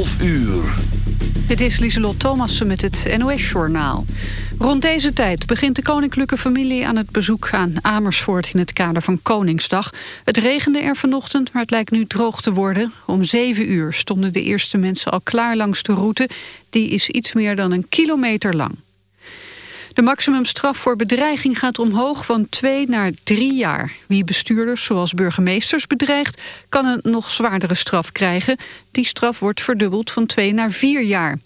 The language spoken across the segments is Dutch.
11 uur. Dit is Lieselot Thomassen met het NOS-journaal. Rond deze tijd begint de koninklijke familie aan het bezoek aan Amersfoort... in het kader van Koningsdag. Het regende er vanochtend, maar het lijkt nu droog te worden. Om zeven uur stonden de eerste mensen al klaar langs de route. Die is iets meer dan een kilometer lang. De maximumstraf voor bedreiging gaat omhoog van twee naar drie jaar. Wie bestuurders, zoals burgemeesters, bedreigt... kan een nog zwaardere straf krijgen. Die straf wordt verdubbeld van twee naar vier jaar.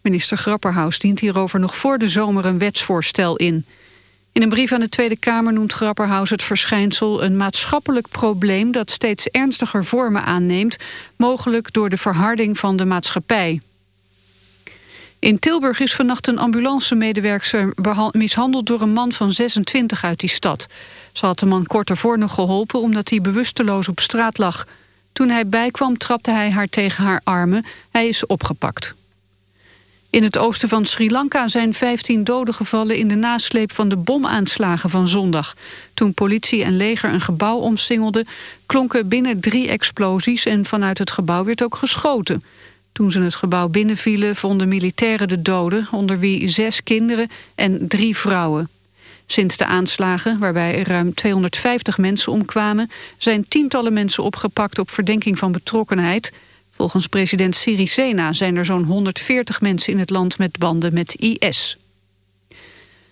Minister Grapperhaus dient hierover nog voor de zomer een wetsvoorstel in. In een brief aan de Tweede Kamer noemt Grapperhaus het verschijnsel... een maatschappelijk probleem dat steeds ernstiger vormen aanneemt... mogelijk door de verharding van de maatschappij. In Tilburg is vannacht een ambulancemedewerker mishandeld door een man van 26 uit die stad. Ze had de man kort ervoor nog geholpen omdat hij bewusteloos op straat lag. Toen hij bijkwam trapte hij haar tegen haar armen. Hij is opgepakt. In het oosten van Sri Lanka zijn 15 doden gevallen in de nasleep van de bomaanslagen van zondag. Toen politie en leger een gebouw omsingelden, klonken binnen drie explosies en vanuit het gebouw werd ook geschoten. Toen ze het gebouw binnenvielen vonden militairen de doden... onder wie zes kinderen en drie vrouwen. Sinds de aanslagen, waarbij er ruim 250 mensen omkwamen... zijn tientallen mensen opgepakt op verdenking van betrokkenheid. Volgens president Sirisena zijn er zo'n 140 mensen in het land... met banden met IS.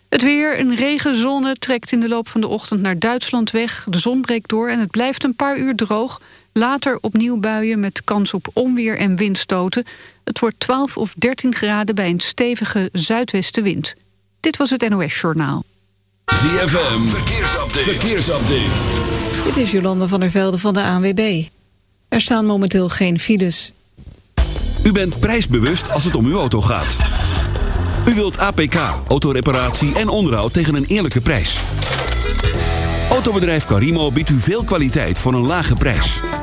Het weer, een regenzone, trekt in de loop van de ochtend naar Duitsland weg. De zon breekt door en het blijft een paar uur droog... Later opnieuw buien met kans op onweer en windstoten. Het wordt 12 of 13 graden bij een stevige zuidwestenwind. Dit was het NOS Journaal. ZFM, verkeersupdate. verkeersupdate. Dit is Jolanda van der Velde van de ANWB. Er staan momenteel geen files. U bent prijsbewust als het om uw auto gaat. U wilt APK, autoreparatie en onderhoud tegen een eerlijke prijs. Autobedrijf Carimo biedt u veel kwaliteit voor een lage prijs.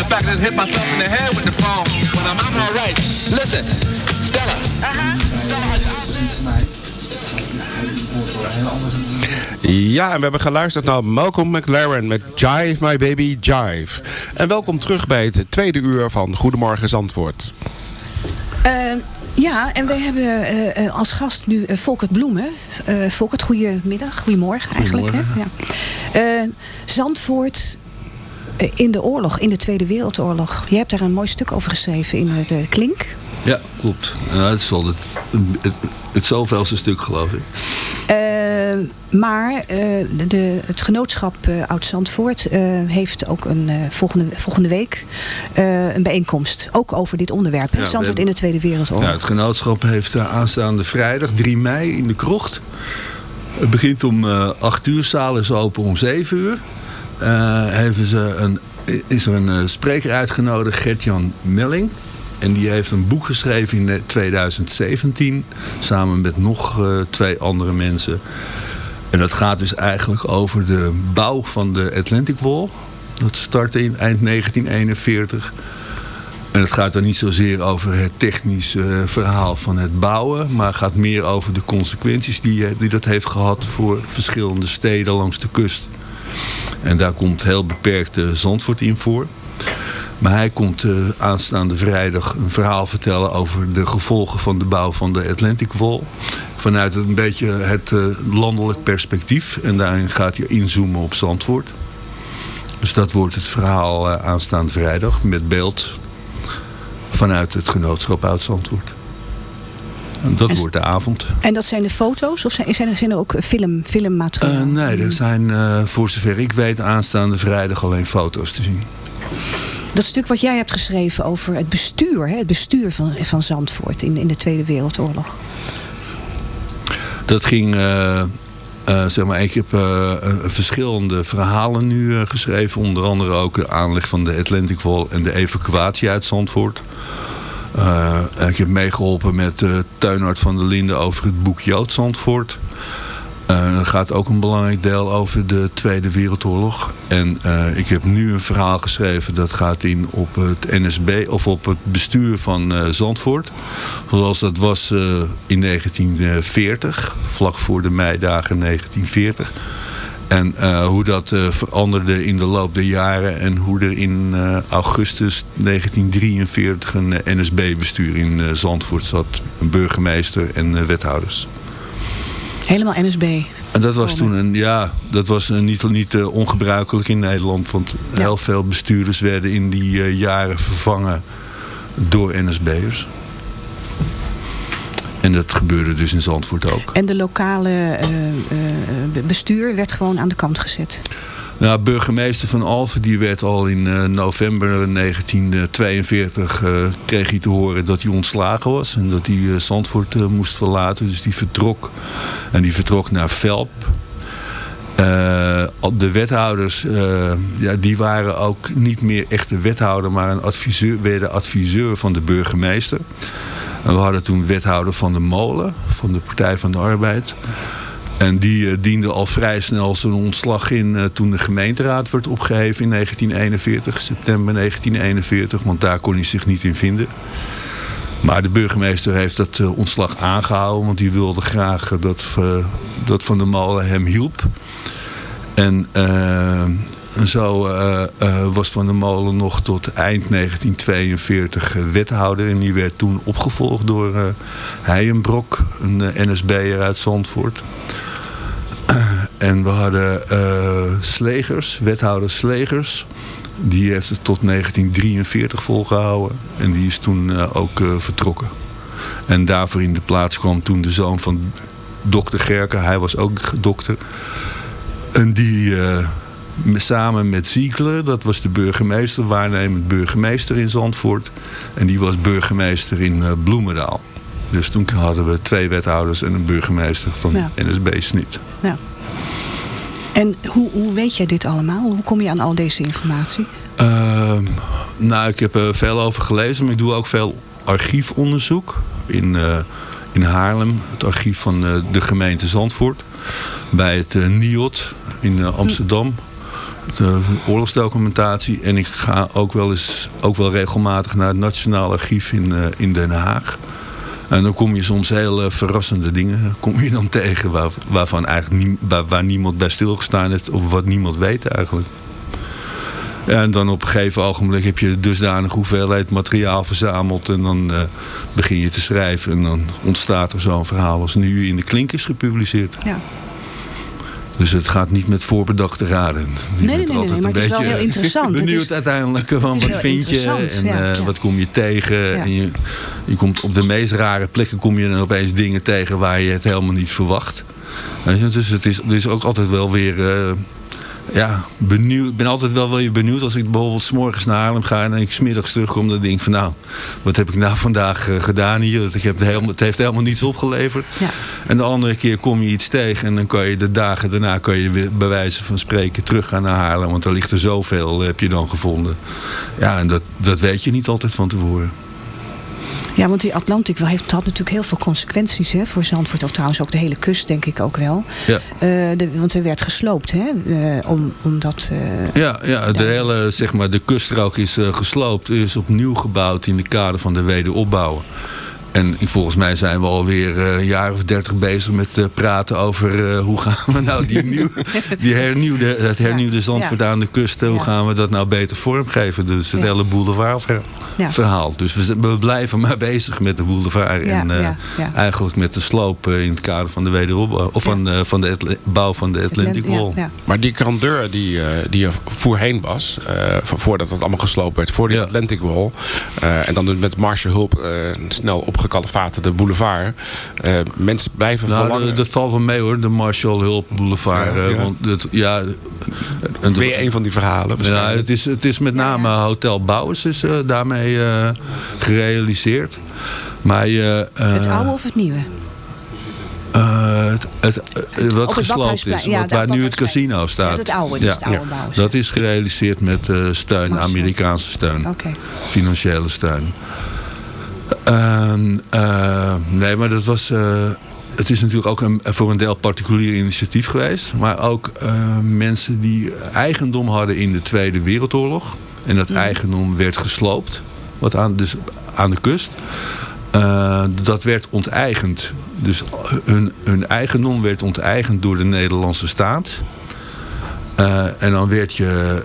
Of fact, I just hit myself in the head with the phone, but I'm, I'm all right. Listen, Stella. Ja, en we hebben geluisterd naar Malcolm McLaren met Jive My Baby Jive. En welkom terug bij het tweede uur van Goedemorgen Zandvoort. Eh, ja, en we hebben eh, eh, als gast nu uh, Volkert Bloemen. Uh, Volkert, goedemiddag, goedemorgen eigenlijk. Hè? Ja. Uh, Zandvoort in de oorlog, in de Tweede Wereldoorlog. Je hebt daar een mooi stuk over geschreven in de Klink. Ja, klopt. Ja, het is wel het, het, het zoveelste stuk, geloof ik. Uh, maar uh, de, het genootschap uh, Oud-Zandvoort heeft ook een, volgende, volgende week een bijeenkomst. Ook over dit onderwerp. Ja, Zandvoort hebben, in de Tweede Wereldoorlog. Ja, het genootschap heeft aanstaande vrijdag 3 mei in de krocht. Het begint om 8 uur, zaal is open om 7 uur. Hebben ze een, is er een spreker uitgenodigd, Gert-Jan Melling. En die heeft een boek geschreven in 2017. Samen met nog twee andere mensen. En dat gaat dus eigenlijk over de bouw van de Atlantic Wall. Dat startte in eind 1941. En het gaat dan niet zozeer over het technische verhaal van het bouwen. Maar gaat meer over de consequenties die, die dat heeft gehad voor verschillende steden langs de kust. En daar komt heel beperkte Zandvoort in voor. Maar hij komt uh, aanstaande vrijdag een verhaal vertellen over de gevolgen van de bouw van de Atlantic Wall. Vanuit een beetje het uh, landelijk perspectief. En daarin gaat hij inzoomen op Zandvoort. Dus dat wordt het verhaal aanstaande vrijdag met beeld vanuit het genootschap Oud-Zandvoort. Dat En- wordt de avond. En dat zijn de foto's? Of zijn, zijn, er, zijn er ook film, filmmateriaal? Eh, nee, er zijn eh, voor zover ik weet aanstaande vrijdag alleen foto's te zien. Dat stuk wat jij hebt geschreven over het bestuur, hè, het bestuur van, van Zandvoort in, in de Tweede Wereldoorlog. Dat ging, eh, zeg maar, ik heb verschillende verhalen nu geschreven. Onder andere ook de aanleg van de Atlantic Wall en de evacuatie uit Zandvoort. Eh, ik heb meegeholpen met uh, Tuinhard van der Linden over het boek Jood Zandvoort. Eh, er gaat ook een belangrijk deel over de Tweede Wereldoorlog. En eh, ik heb nu een verhaal geschreven dat gaat in op het NSB of op het bestuur van eh, Zandvoort. Zoals dat was eh, in 1940, vlak voor de meidagen 1940. En eh, hoe dat eh, veranderde in de loop der jaren. En hoe er in eh, augustus 1943 een NSB-bestuur in Zandvoort zat. Een burgemeester en wethouders. Helemaal NSB. En dat was toen een, ja, dat was niet, niet ongebruikelijk in Nederland. Want heel veel bestuurders werden in die jaren vervangen door NSB'ers. En dat gebeurde dus in Zandvoort ook. En de lokale eh, eh, be- bestuur werd gewoon aan de kant gezet. Nou, burgemeester van Alphen die werd al in eh, november 1942 eh, kreeg hij te horen dat hij ontslagen was en dat hij eh, Zandvoort moest verlaten. Dus die vertrok en die vertrok naar Velp. De wethouders, ja, die waren ook niet meer echt de wethouder, maar een adviseur, werden adviseur van de burgemeester. En we hadden toen wethouder van de Molen, van de Partij van de Arbeid. En die eh, diende al vrij snel zijn ontslag in eh, toen de gemeenteraad werd opgeheven in 1941, september 1941, want daar kon hij zich niet in vinden. Maar de burgemeester heeft dat eh, ontslag aangehouden, want die wilde graag dat, dat Van der Molen hem hielp. En zo eh, eh, was Van der Molen nog tot eind 1942 eh, wethouder. En die werd toen opgevolgd door eh Heijenbrok, een NSB'er uit Zandvoort. En we hadden Slegers, wethouder Slegers. Die heeft het tot 1943 volgehouden. En die is toen ook vertrokken. En daarvoor in de plaats kwam toen de zoon van dokter Gerke. Hij was ook dokter. En die samen met Ziegler, dat was de burgemeester, waarnemend burgemeester in Zandvoort. En die was burgemeester in eh, Bloemendaal. Dus toen hadden we twee wethouders en een burgemeester van Ja. NSB-snit. Ja. En hoe, hoe weet jij dit allemaal? Hoe kom je aan al deze informatie? Ehm, nou, ik heb er veel over gelezen, maar ik doe ook veel archiefonderzoek in, eh, in Haarlem. Het archief van eh, de gemeente Zandvoort. Bij het NIOT in Amsterdam. De oorlogsdocumentatie. En ik ga ook wel eens, ook wel regelmatig naar het Nationaal Archief in, eh, in Den Haag. En dan kom je soms heel eh, verrassende dingen kom je dan tegen waar, waarvan eigenlijk waar, niemand bij stilgestaan heeft of wat niemand weet eigenlijk. En dan op een gegeven ogenblik heb je dusdanig hoeveelheid materiaal verzameld en dan eh, begin je te schrijven en dan ontstaat er zo'n verhaal als nu in de klink is gepubliceerd. Ja. Dus het gaat niet met voorbedachte raden. Nee, nee, nee, maar een het is wel heel interessant. Benieuwd is- uiteindelijk van het is wat vind je en ja, eh, ja. wat kom je tegen. Ja. En je, je komt op de meest rare plekken kom je dan opeens dingen tegen waar je het helemaal niet verwacht. Dus het is, het is ook altijd wel weer... eh, ja, benieuwd. Ik ben altijd wel weer benieuwd als ik bijvoorbeeld 's morgens naar Haarlem ga en ik smiddags terugkom. Dan denk ik van nou, wat heb ik nou vandaag eh, gedaan hier? Ik heb het, helemaal, het heeft helemaal niets opgeleverd. Ja. En de andere keer kom je iets tegen en dan kan je de dagen daarna kan je weer bij wijze van spreken teruggaan naar Haarlem. Want er ligt er zoveel, eh, heb je dan gevonden. Ja, en dat, dat weet je niet altijd van tevoren. Ja, want die Atlantic wel heeft, had natuurlijk heel veel consequenties hè, voor Zandvoort. Of trouwens ook de hele kust, denk ik ook wel. Ja. Eh, de, want er werd gesloopt, hè? eh, om, omdat... eh, Ja, ja de hele zeg maar, de kuststrook is gesloopt, is opnieuw gebouwd in de kader van de wederopbouw. En volgens mij zijn we alweer eh, een jaar of dertig bezig met eh, praten over eh, hoe gaan we nou die, nieuw, die hernieuwde, het hernieuwde Zandvoort Ja. aan de kust, hoe Ja. gaan we dat nou beter vormgeven. Dus het Ja. hele boulevard. ja. verhaal. Dus we, we blijven maar bezig met de boulevard. Ja, en eh, ja, ja. eigenlijk met de sloop in het kader van de wederopbouw. Of van, eh, van de bouw van de Atlantic Wall. ja. Maar die grandeur die, eh, die er voorheen was, eh, vo- voordat het allemaal gesloopt werd, voor die Atlantic Wall, eh, en dan met Marshall hulp eh, snel opgekalfaterde boulevard, eh, mensen blijven Nou, verlangen. de- dat valt wel mee hoor, de Marshall Hulp Boulevard. Ja, eh, ja. Want het, ja, en Weer een van die verhalen Ja, het is, het is met name Hotel Bouwers is eh, daarmee eh, gerealiseerd. Maar eh, Het oude of het nieuwe? eh, het, het, wat gesloopt is, ja, wat, daar waar nu het casino staat. Ja, het oude, dus het oude. Dat is gerealiseerd met eh, steun, Amerikaanse steun. Oké. Financiële steun. Ehm, eh, nee, maar dat was... eh, het is natuurlijk ook een, voor een deel particulier initiatief geweest. Maar ook eh, mensen die eigendom hadden in de Tweede Wereldoorlog. En dat eigendom werd gesloopt. Wat aan, dus aan de kust. Dat werd onteigend. Dus hun, hun eigendom werd onteigend door de Nederlandse staat. En dan werd je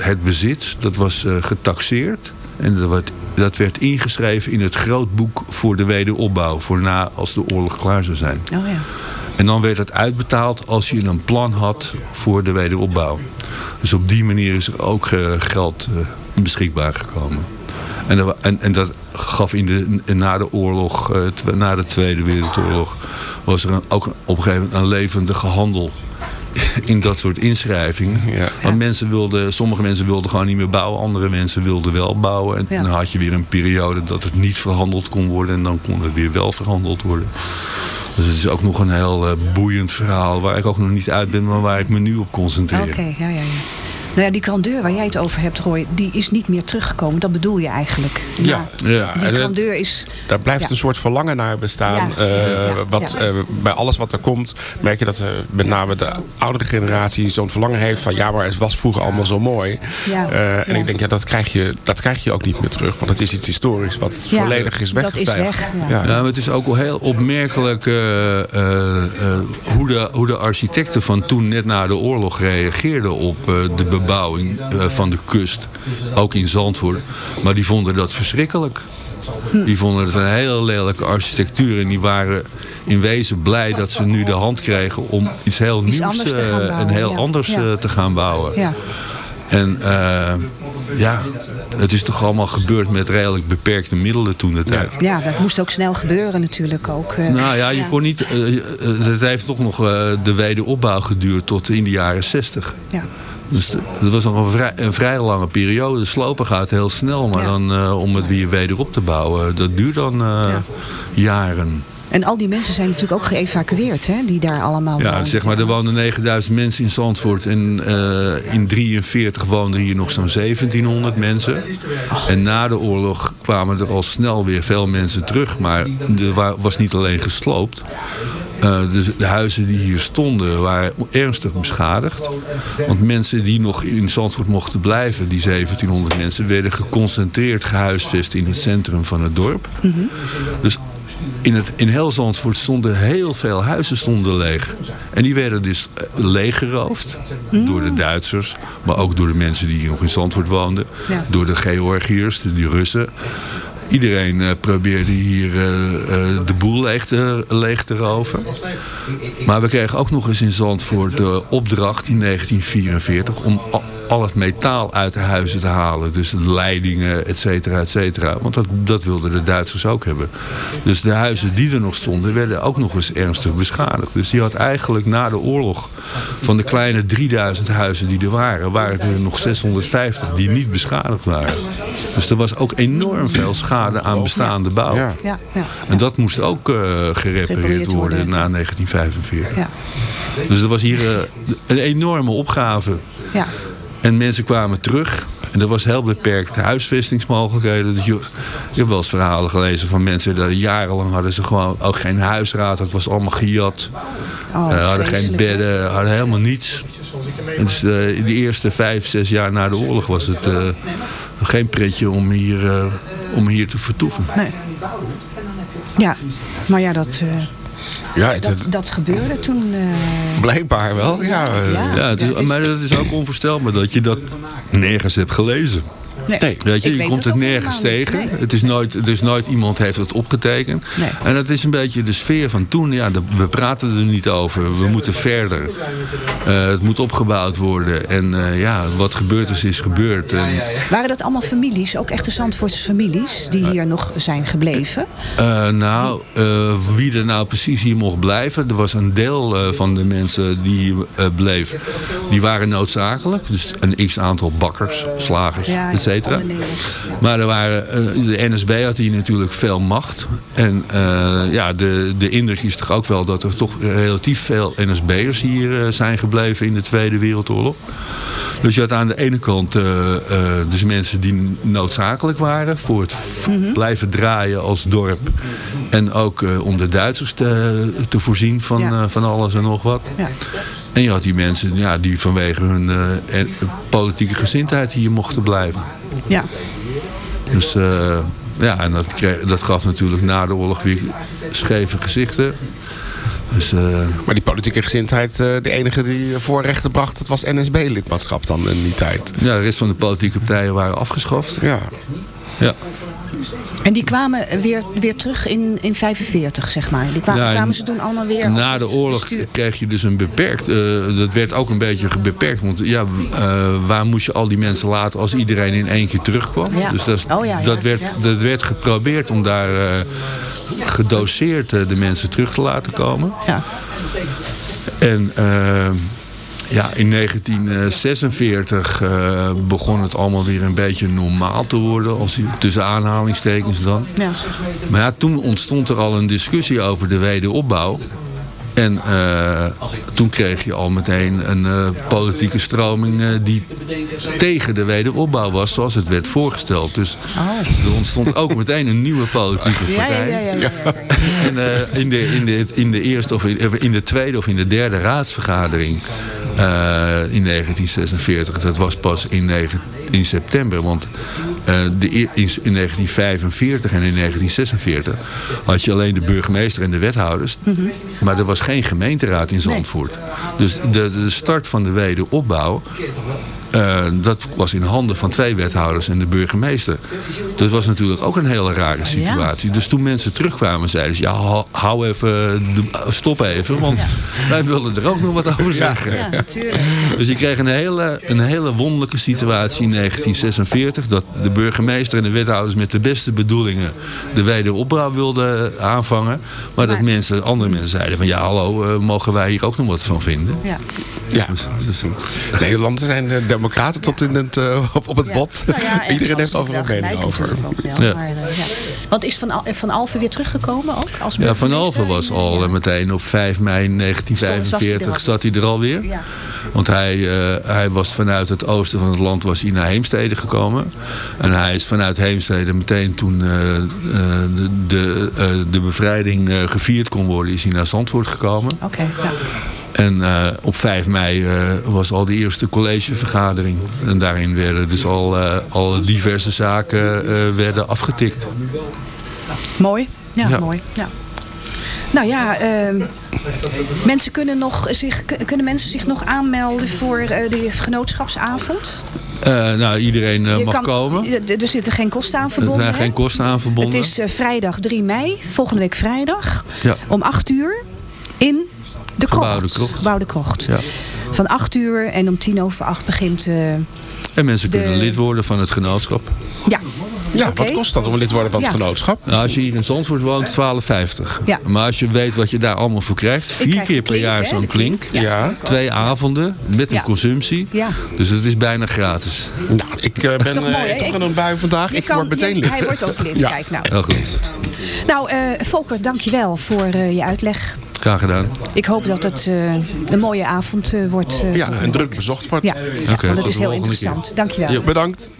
het bezit, dat was getaxeerd. En dat werd, dat werd ingeschreven in het grootboek voor de wederopbouw. Voor na als de oorlog klaar zou zijn. Oh ja. En dan werd het uitbetaald als je een plan had voor de wederopbouw. Dus op die manier is er ook eh, geld eh, beschikbaar gekomen. En, dat en, en dat gaf in de, na de oorlog, eh, na de Tweede Wereldoorlog, was er een, ook op een gegeven moment een levendige handel in dat soort inschrijvingen. Want mensen wilden, sommige mensen wilden gewoon niet meer bouwen, andere mensen wilden wel bouwen. En Ja. dan had je weer een periode dat het niet verhandeld kon worden en dan kon het weer wel verhandeld worden. Dus het is ook nog een heel eh, boeiend verhaal waar ik ook nog niet uit ben, maar waar ik me nu op concentreer. Oké, ja, ja, ja. Nou ja, die grandeur waar jij het over hebt, Roy, die is niet meer teruggekomen. Dat bedoel je eigenlijk. Ja, ja. Die grandeur is... Daar blijft Ja. een soort verlangen naar bestaan. Ja. Eh, wat, Ja. eh, bij alles wat er komt, merk je dat met name de oudere generatie zo'n verlangen heeft van ja, maar het was vroeger allemaal zo mooi. Ja. Eh, en Ja. ik denk, ja, dat krijg, je, dat krijg je ook niet meer terug. Want het is iets historisch wat Ja, volledig is dat is weggevijfd. weg, ja. Ja, maar het is ook wel heel opmerkelijk eh, eh, eh, hoe, de, hoe de architecten van toen net na de oorlog reageerden op eh, de bebouwing eh, van de kust. Ook in Zandvoort. Maar die vonden dat verschrikkelijk. Die vonden het een hele lelijke architectuur. En die waren in wezen blij dat ze nu de hand kregen om iets heel Iets nieuws te eh, en heel ja. anders Ja. eh, te gaan bouwen. Ja. En ja, het is toch allemaal gebeurd met redelijk beperkte middelen toen de tijd. Ja, dat moest ook snel gebeuren natuurlijk ook. Nou ja, je kon niet. eh, het heeft toch nog eh, de wederopbouw geduurd tot in de jaren 60. Ja. Dus dat was nog een vrij, een vrij lange periode. Slopen gaat heel snel, maar dan eh, om het weer wederop te bouwen, dat duurt dan eh, jaren. En al die mensen zijn natuurlijk ook geëvacueerd, hè, die daar allemaal Ja, wonen. zeg maar, er woonden 9000 mensen in Zandvoort en eh, in 43 woonden hier nog zo'n 1700 mensen. En na de oorlog kwamen er al snel weer veel mensen terug, maar er wa- was niet alleen gesloopt. Eh, dus de huizen die hier stonden waren ernstig beschadigd. Want mensen die nog in Zandvoort mochten blijven, die 1700 mensen, werden geconcentreerd gehuisvest in het centrum van het dorp. Dus in, het, in heel Zandvoort stonden heel veel huizen stonden leeg. En die werden dus eh, leeggeroofd door de Duitsers. Maar ook door de mensen die hier nog in Zandvoort woonden. Ja. Door de Georgiërs, de, die Russen. Iedereen eh, probeerde hier eh, eh, de boel leeg te, leeg te roven. Maar we kregen ook nog eens in Zandvoort de opdracht in 1944 om al, het metaal uit de huizen te halen. Dus de leidingen, et cetera, et cetera. Want dat, dat wilden de Duitsers ook hebben. Dus de huizen die er nog stonden werden ook nog eens ernstig beschadigd. Dus die had eigenlijk na de oorlog van de kleine 3000 huizen die er waren, waren er nog 650 die niet beschadigd waren. Dus er was ook enorm veel schade aan bestaande bouw. Ja, ja. En dat moest ook eh, gerepareerd worden na 1945. Ja. Dus er was hier eh, een enorme opgave. Ja. En mensen kwamen terug. En er was heel beperkt huisvestingsmogelijkheden. Dus je, je hebt wel eens verhalen gelezen van mensen... dat jarenlang hadden ze gewoon ook geen huisraad. Het was allemaal gejat. Oh, Eh, hadden geen bedden, hadden helemaal niets. En dus eh, in de eerste vijf, zes jaar na de oorlog was het eh, geen pretje om hier, om hier te vertoeven. Nee. Ja, maar ja, dat, Ja, het, dat, dat gebeurde toen. eh, blijkbaar wel. Ja, Ja, het is- maar het is ook onvoorstelbaar dat je dat nergens hebt gelezen. Nee. Weet je, je weet komt het nergens tegen. Nee. Het is nooit, is nooit iemand heeft het opgetekend. Nee. En dat is een beetje de sfeer van toen. Ja, de- we praten er niet over. We moeten verder. Eh, het moet opgebouwd worden. En eh, ja, wat gebeurd is, is gebeurd. En, Waren dat allemaal families, ook echte Zandvoortse families, die hier nog zijn gebleven? Eh, nou, wie er nou precies hier mocht blijven. Er was een deel van de mensen die hier bleef. Die waren noodzakelijk. Dus een x-aantal bakkers, slagers, Ja, et cetera. Maar er waren, eh, de NSB had hier natuurlijk veel macht. En eh, ja, de, de indruk is toch ook wel dat er toch relatief veel NSB'ers hier eh, zijn gebleven in de Tweede Wereldoorlog. Dus je had aan de ene kant dus mensen die noodzakelijk waren voor het v- blijven draaien als dorp. En ook om de Duitsers te, te voorzien van, van alles en nog wat. Ja. En je had die mensen ja, die vanwege hun politieke gezindheid hier mochten blijven. Ja. Dus eh, ja, en dat, kreeg- dat gaf natuurlijk na de oorlog weer scheve gezichten. Dus, eh, Maar die politieke gezindheid, eh, de enige die voorrechten bracht, dat was NSB-lidmaatschap dan in die tijd. ja, de rest van de politieke partijen waren afgeschaft. Ja. Ja. En die kwamen weer, weer terug in, in 45, zeg maar. Die kwamen, en kwamen ze toen allemaal weer... Na de oorlog bestuur- kreeg je dus een beperkt, eh, dat werd ook een beetje beperkt. Want ja, eh, waar moest je al die mensen laten als iedereen in één keer terugkwam? Ja. Dus dat, Oh ja, dat, werd, dat werd geprobeerd om daar eh, gedoseerd de mensen terug te laten komen. Ja. En ja, in 1946 eh, begon het allemaal weer een beetje normaal te worden. Als, tussen aanhalingstekens dan. Ja. Maar ja, toen ontstond er al een discussie over de wederopbouw. En eh, toen kreeg je al meteen een eh, politieke stroming die tegen de wederopbouw was zoals het werd voorgesteld. Dus er ontstond ook meteen een nieuwe politieke partij. ja, ja, ja, En in, de, in, de, in de eerste of in, in de tweede of in de derde raadsvergadering in 1946, dat was pas in, negen- in september. Want eh, de, eer- in, in 1945 en in 1946 had je alleen de burgemeester en de wethouders. Maar er was geen gemeenteraad in Zandvoort. Dus de, de start van de wederopbouw eh, dat was in handen van twee wethouders en de burgemeester. Dat was natuurlijk ook een hele rare situatie. Dus toen mensen terugkwamen zeiden ze... ja, hou- even, de- stop even, want wij willen er ook nog wat over zeggen. Ja, natuurlijk. Dus je kreeg een hele, een hele wonderlijke situatie in 1946... dat de burgemeester en de wethouders met de beste bedoelingen... de wederopbouw wilden aanvangen. Maar dat mensen, andere mensen zeiden van... ja, hallo, eh, mogen wij hier ook nog wat van vinden? Ja. Ja, dus, Nederlanders zijn eh, democraten tot in het, eh, op, op het bot. Nou ja, Iedereen heeft overal mening over. wel, Ja. maar, eh, ja. Want is Van, Al- van Alphen weer teruggekomen ook? Als Ja, Van? Alphen was al eh, meteen op 5 mei Stond- 1945 was zat hij er alweer. Ja. Want hij, hij was vanuit het oosten van het land was hij naar Heemstede gekomen. En hij is vanuit Heemstede meteen toen de, de, eh, de bevrijding gevierd kon worden, is hij naar Zandvoort gekomen. Oké, ja. En eh, op 5 mei eh, was al de eerste collegevergadering. En daarin werden dus al, eh, al diverse zaken werden afgetikt. Mooi. Ja, Ja. mooi. Ja. Nou ja, ehm, mensen kunnen, nog zich, kunnen mensen zich nog aanmelden voor de genootschapsavond? Nou, iedereen mag kan- komen. Er er zitten geen kosten aan Er verbonden. zijn hè? geen kosten aan verbonden. Het is vrijdag 3 mei, volgende week vrijdag, Ja. om 8 uur in de krocht. Krocht. Gebouwde krocht. Ja. Van 8 uur en om tien over 8 begint... eh, En mensen de- kunnen lid worden van het genootschap. ja. Ja, wat kost dat om lid te worden van het Ja. genootschap? Nou, als je hier in Zandvoort woont, 12,50. Ja. Maar als je weet wat je daar allemaal voor krijgt. Vier krijg keer per klink, jaar zo'n klink. klink. Ja. Twee avonden met een consumptie. Ja. Dus het is bijna gratis. Nou, ik eh, ben toch eh, mooi, toch aan een bui vandaag. Je Ik kan- word meteen je- lid. Hij wordt ook lid, Ja. kijk nou. Heel goed. Nou, eh Volker, dankjewel voor eh, je uitleg. Graag gedaan. Ik hoop dat het eh, een mooie avond eh, wordt. eh, Ja, en druk bezocht wordt. Ja, Oké, want het is heel interessant. Dankjewel. Ja. Bedankt.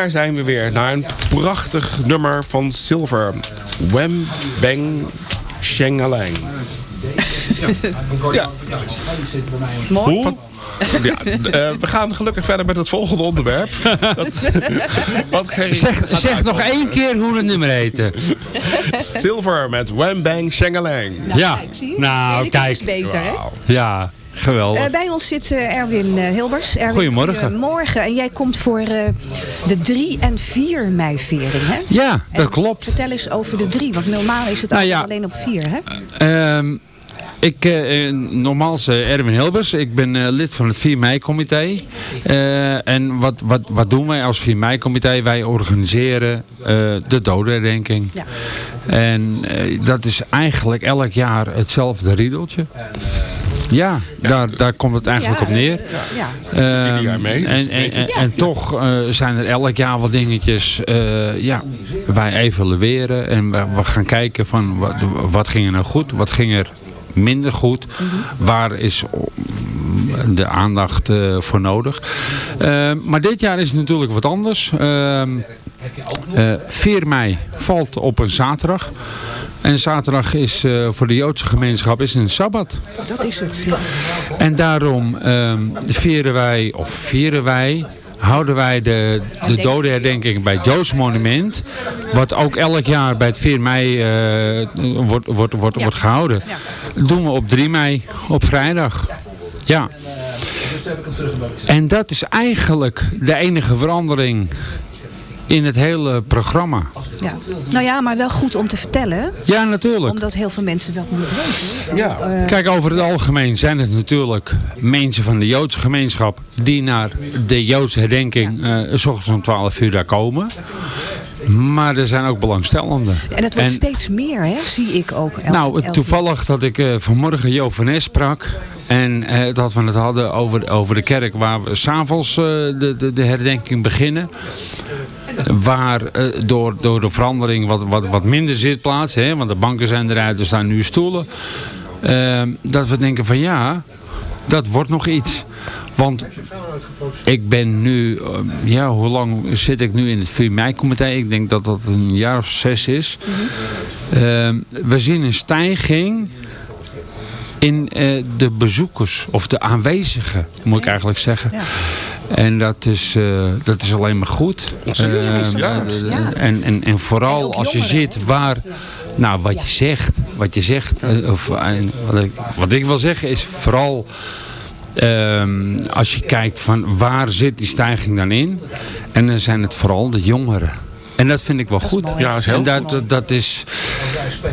Daar zijn we weer naar een prachtig nummer van Silver. Wham Bang Shengalang. Ja. Mooi. Ja, eh, we gaan gelukkig verder met het volgende onderwerp. Dat, wat Zeg, zeg nog één keer hoe het nummer heette. Silver met Wham Bang Shengalang. ja, zie je? nou is kijk. beter, hè? Ja, geweldig. Eh, bij ons zit eh, Erwin eh, Hilbers. Erwin, Goedemorgen. Morgen. En jij komt voor de 3 en 4 mei-vering, hè? ja, dat En klopt. Vertel eens over de 3, want normaal is het Nou ja. alleen op 4, hè? Ehm, ik, eh, nogmaals, eh, Erwin Hilbers. Ik ben eh, lid van het 4 mei-comité. Eh, en wat, wat, wat doen wij als 4 mei-comité? Wij organiseren eh, de dodenherdenking. Ja. En dat is eigenlijk elk jaar hetzelfde riedeltje. Ja, daar, daar komt het eigenlijk Ja, op neer. Ja. Ehm, mee, dus en, en toch eh, zijn er elk jaar wat dingetjes. eh, ja, wij evalueren en we, we gaan kijken van wat, wat ging er nou goed, wat ging er minder goed, waar is de aandacht eh, voor nodig. Ehm, maar dit jaar is het natuurlijk wat anders. Ehm, eh, 4 mei valt op een zaterdag. En zaterdag is eh, voor de Joodse gemeenschap is een Sabbat. Dat is het. Ja. En daarom ehm, vieren wij, of vieren wij, houden wij de, de dodenherdenking bij het Joods Monument. Wat ook elk jaar bij het 4 mei eh, wordt, wordt, wordt, wordt gehouden. doen we op 3 mei, op vrijdag. Ja. En dat is eigenlijk de enige verandering in het hele programma. Ja. Nou ja, maar wel goed om te vertellen. Ja, natuurlijk. Omdat heel veel mensen dat niet weten. Ja. Eh, Kijk, over het algemeen zijn het natuurlijk mensen van de Joodse gemeenschap die naar de Joodse herdenking eh s ochtends om 12 uur daar komen. Maar er zijn ook belangstellenden. en het wordt steeds meer, hè? Zie ik ook. elke- nou, elke toevallig dat ik eh, vanmorgen Jo van Nes sprak. En eh, dat we het hadden over, over de kerk waar we s'avonds eh de, de, de herdenking beginnen. Waar eh, door, door de verandering wat, wat, wat minder zitplaats, hè, want de banken zijn eruit, er staan nu stoelen. eh, dat we denken van ja, dat wordt nog iets. Want ik ben nu, eh, ja, hoe lang zit ik nu in het 4 mei-comité? Ik denk dat dat een jaar of zes is. Eh, we zien een stijging in eh, de bezoekers, of de aanwezigen, moet ik eigenlijk zeggen. En dat is, eh, dat is alleen maar goed. Eh, ja. en, en, en vooral als je ziet waar, nou wat je zegt, wat je zegt, of, wat, ik, wat ik wil zeggen is vooral ehm, als je kijkt van waar zit die stijging dan in. En dan zijn het vooral de jongeren. En dat vind ik wel goed. Ja, dat is heel en dat, dat, dat is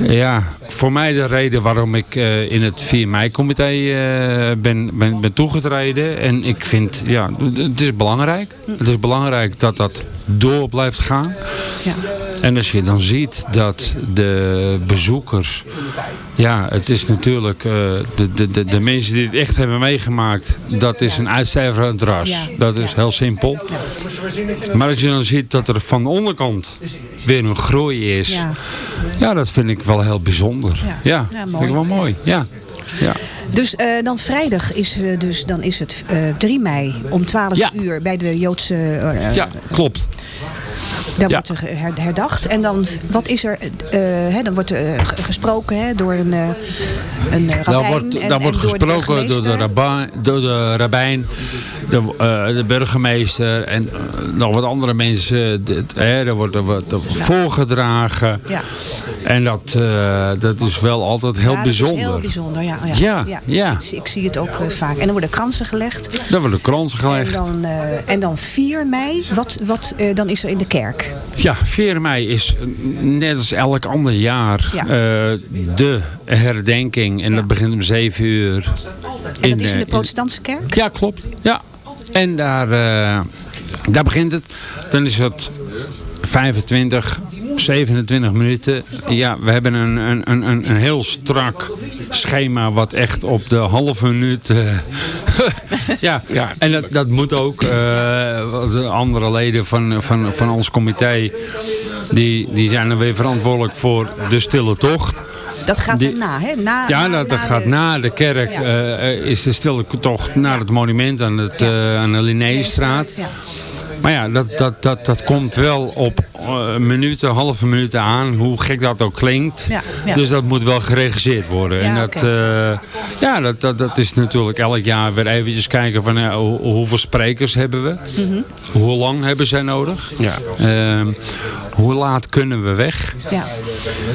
ja, voor mij de reden waarom ik eh, in het 4 mei-comité eh, ben, ben, ben toegetreden. En ik vind, ja, het is belangrijk. Het is belangrijk dat dat door blijft gaan. Ja. En als je dan ziet dat de bezoekers... Ja, het is natuurlijk... eh, de, de, de, de mensen die het echt hebben meegemaakt... Dat is een het ras. Ja. Dat is heel simpel. Maar als je dan ziet dat er van de onderkant weer een groei is... Ja. Ja, dat vind ik wel heel bijzonder. Ja. Vind ik wel mooi. Ja. Ja. Dus eh, dan vrijdag is, eh, dus, dan is het eh 3 mei om 12 Ja. uur bij de Joodse... eh, ja, klopt. Daar Ja. wordt er her- herdacht. En dan, wat is er, eh, hè, dan wordt er eh, gesproken hè, door een, eh een eh, rabbijn. Daar wordt, en- daar en wordt door de gesproken door de, door rabbijn, de, eh, de burgemeester en eh, nog wat andere mensen. Dit, hè, er wordt er wordt er voorgedragen. Ja. En dat, eh, dat is wel altijd heel Ja, dat bijzonder. is heel bijzonder, ja. Ja, Ja, ja. Ik, zie- ik zie het ook eh, vaak. En dan worden kransen gelegd. Daar worden kransen En gelegd. dan, eh, en dan 4 mei, wat, wat eh, dan is er in de kerk? Ja, 4 mei is eh, net als elk ander jaar Ja. eh, de herdenking. En dat begint om 7 uur. En dat is in eh, de protestantse kerk? Ja, klopt. Ja. En daar, eh, daar begint het. Dan is het 25, 27 minuten. Ja, we hebben een, een, een, een heel strak schema wat echt op de halve minuut... eh, ja, Ja, en dat, dat moet ook. eh, de andere leden van, van, van ons comité... Die, die zijn dan weer verantwoordelijk voor de stille tocht. Dat gaat Die- erna, hè? Na, Ja, na- dat, dat na gaat de- na de kerk. Ja. eh, is de stille tocht naar het monument aan, het, aan de Linnéestraat. Ja. Maar ja, dat, dat, dat, dat komt wel op minuten, halve minuten aan, hoe gek dat ook klinkt. Ja, ja. Dus dat moet wel geregisseerd worden. en Ja, dat, oké. eh, ja, dat, dat, dat is natuurlijk elk jaar weer eventjes kijken van eh, hoe- hoeveel sprekers hebben we. Mhm. Hoe lang hebben zij nodig? Ja. Ehm, hoe laat kunnen we weg? Ja.